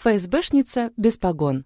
ФСБшница без погон.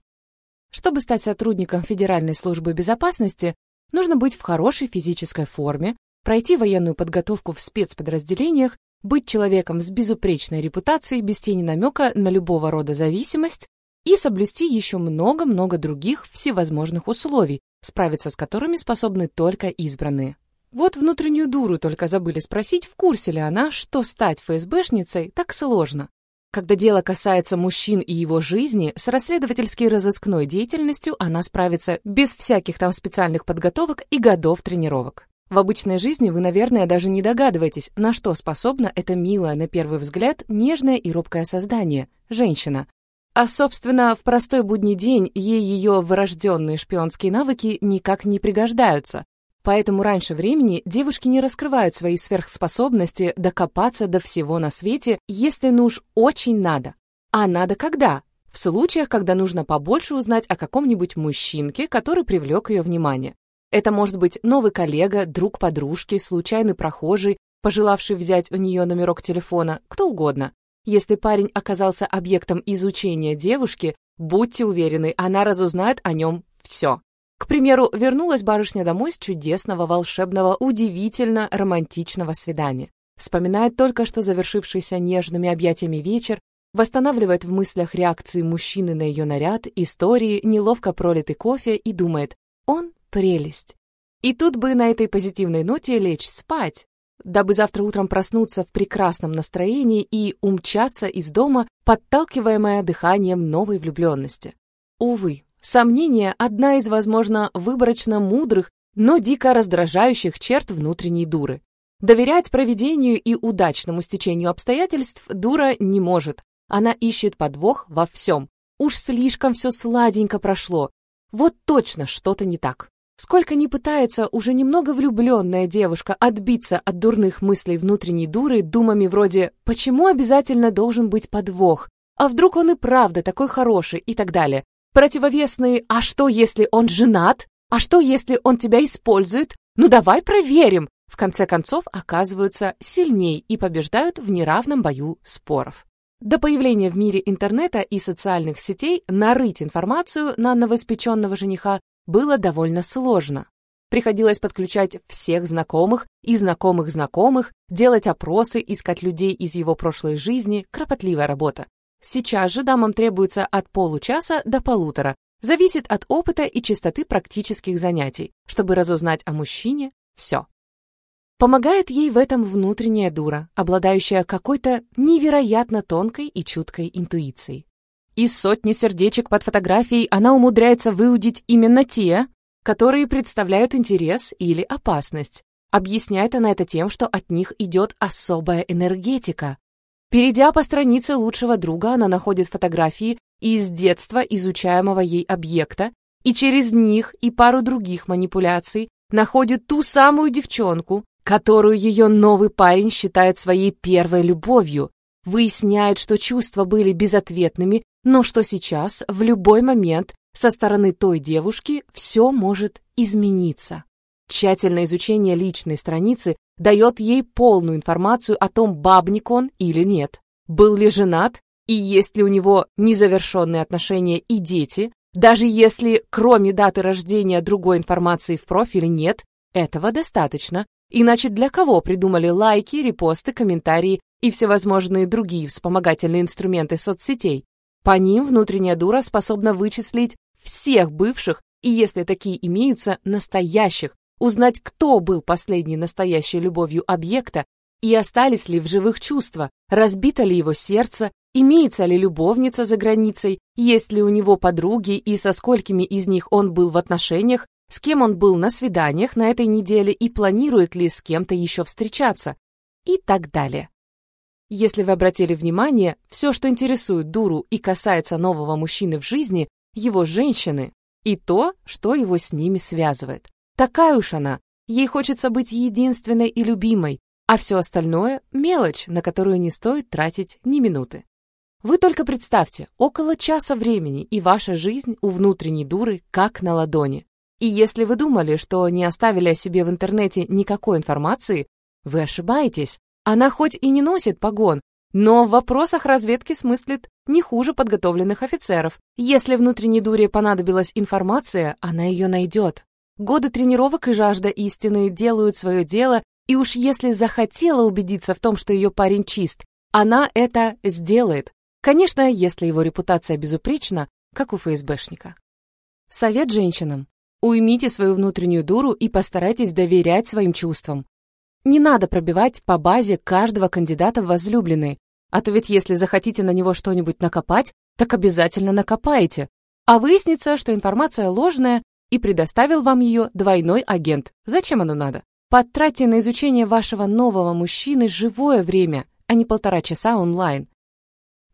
Чтобы стать сотрудником Федеральной службы безопасности, нужно быть в хорошей физической форме, пройти военную подготовку в спецподразделениях, быть человеком с безупречной репутацией, без тени намека на любого рода зависимость и соблюсти еще много-много других всевозможных условий, справиться с которыми способны только избранные. Вот внутреннюю дуру только забыли спросить, в курсе ли она, что стать ФСБшницей так сложно. Когда дело касается мужчин и его жизни, с расследовательской разыскной деятельностью она справится без всяких там специальных подготовок и годов тренировок. В обычной жизни вы, наверное, даже не догадываетесь, на что способна эта милая, на первый взгляд, нежное и робкое создание – женщина. А, собственно, в простой будний день ей ее вырожденные шпионские навыки никак не пригождаются. Поэтому раньше времени девушки не раскрывают свои сверхспособности докопаться до всего на свете, если ну уж очень надо. А надо когда? В случаях, когда нужно побольше узнать о каком-нибудь мужчинке, который привлек ее внимание. Это может быть новый коллега, друг подружки, случайный прохожий, пожелавший взять у нее номерок телефона, кто угодно. Если парень оказался объектом изучения девушки, будьте уверены, она разузнает о нем все. К примеру, вернулась барышня домой с чудесного, волшебного, удивительно романтичного свидания. Вспоминает только что завершившийся нежными объятиями вечер, восстанавливает в мыслях реакции мужчины на ее наряд, истории, неловко пролитый кофе и думает «он прелесть». И тут бы на этой позитивной ноте лечь спать, дабы завтра утром проснуться в прекрасном настроении и умчаться из дома, подталкиваемая дыханием новой влюбленности. Увы, Сомнение – одна из, возможно, выборочно мудрых, но дико раздражающих черт внутренней дуры. Доверять проведению и удачному стечению обстоятельств дура не может. Она ищет подвох во всем. Уж слишком все сладенько прошло. Вот точно что-то не так. Сколько ни пытается уже немного влюбленная девушка отбиться от дурных мыслей внутренней дуры думами вроде «почему обязательно должен быть подвох?», «а вдруг он и правда такой хороший?» и так далее, Противовесные «А что, если он женат? А что, если он тебя использует? Ну давай проверим!» в конце концов оказываются сильней и побеждают в неравном бою споров. До появления в мире интернета и социальных сетей нарыть информацию на новоиспеченного жениха было довольно сложно. Приходилось подключать всех знакомых и знакомых знакомых, делать опросы, искать людей из его прошлой жизни, кропотливая работа. Сейчас же дамам требуется от получаса до полутора, зависит от опыта и частоты практических занятий, чтобы разузнать о мужчине все. Помогает ей в этом внутренняя дура, обладающая какой-то невероятно тонкой и чуткой интуицией. Из сотни сердечек под фотографией она умудряется выудить именно те, которые представляют интерес или опасность. Объясняет она это тем, что от них идет особая энергетика, Перейдя по странице лучшего друга, она находит фотографии из детства изучаемого ей объекта и через них и пару других манипуляций находит ту самую девчонку, которую ее новый парень считает своей первой любовью, выясняет, что чувства были безответными, но что сейчас, в любой момент, со стороны той девушки все может измениться. Тщательное изучение личной страницы дает ей полную информацию о том, бабник он или нет, был ли женат и есть ли у него незавершенные отношения и дети, даже если кроме даты рождения другой информации в профиле нет, этого достаточно. Иначе для кого придумали лайки, репосты, комментарии и всевозможные другие вспомогательные инструменты соцсетей? По ним внутренняя дура способна вычислить всех бывших и, если такие имеются, настоящих, узнать, кто был последней настоящей любовью объекта и остались ли в живых чувства, разбито ли его сердце, имеется ли любовница за границей, есть ли у него подруги и со сколькими из них он был в отношениях, с кем он был на свиданиях на этой неделе и планирует ли с кем-то еще встречаться и так далее. Если вы обратили внимание, все, что интересует дуру и касается нового мужчины в жизни, его женщины, и то, что его с ними связывает. Такая уж она. Ей хочется быть единственной и любимой, а все остальное — мелочь, на которую не стоит тратить ни минуты. Вы только представьте, около часа времени, и ваша жизнь у внутренней дуры как на ладони. И если вы думали, что не оставили о себе в интернете никакой информации, вы ошибаетесь. Она хоть и не носит погон, но в вопросах разведки смыслит не хуже подготовленных офицеров. Если внутренней дуре понадобилась информация, она ее найдет. Годы тренировок и жажда истины делают свое дело, и уж если захотела убедиться в том, что ее парень чист, она это сделает. Конечно, если его репутация безупречна, как у ФСБшника. Совет женщинам. Уймите свою внутреннюю дуру и постарайтесь доверять своим чувствам. Не надо пробивать по базе каждого кандидата в возлюбленные, а то ведь если захотите на него что-нибудь накопать, так обязательно накопаете. А выяснится, что информация ложная, и предоставил вам ее двойной агент. Зачем оно надо? Потратьте на изучение вашего нового мужчины живое время, а не полтора часа онлайн.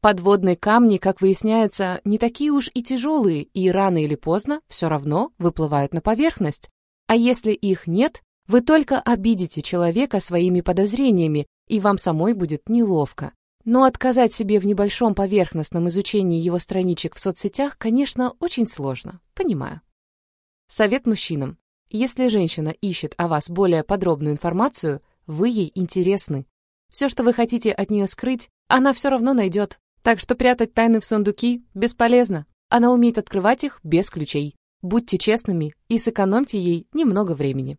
Подводные камни, как выясняется, не такие уж и тяжелые, и рано или поздно все равно выплывают на поверхность. А если их нет, вы только обидите человека своими подозрениями, и вам самой будет неловко. Но отказать себе в небольшом поверхностном изучении его страничек в соцсетях, конечно, очень сложно. Понимаю. Совет мужчинам. Если женщина ищет о вас более подробную информацию, вы ей интересны. Все, что вы хотите от нее скрыть, она все равно найдет. Так что прятать тайны в сундуки бесполезно. Она умеет открывать их без ключей. Будьте честными и сэкономьте ей немного времени.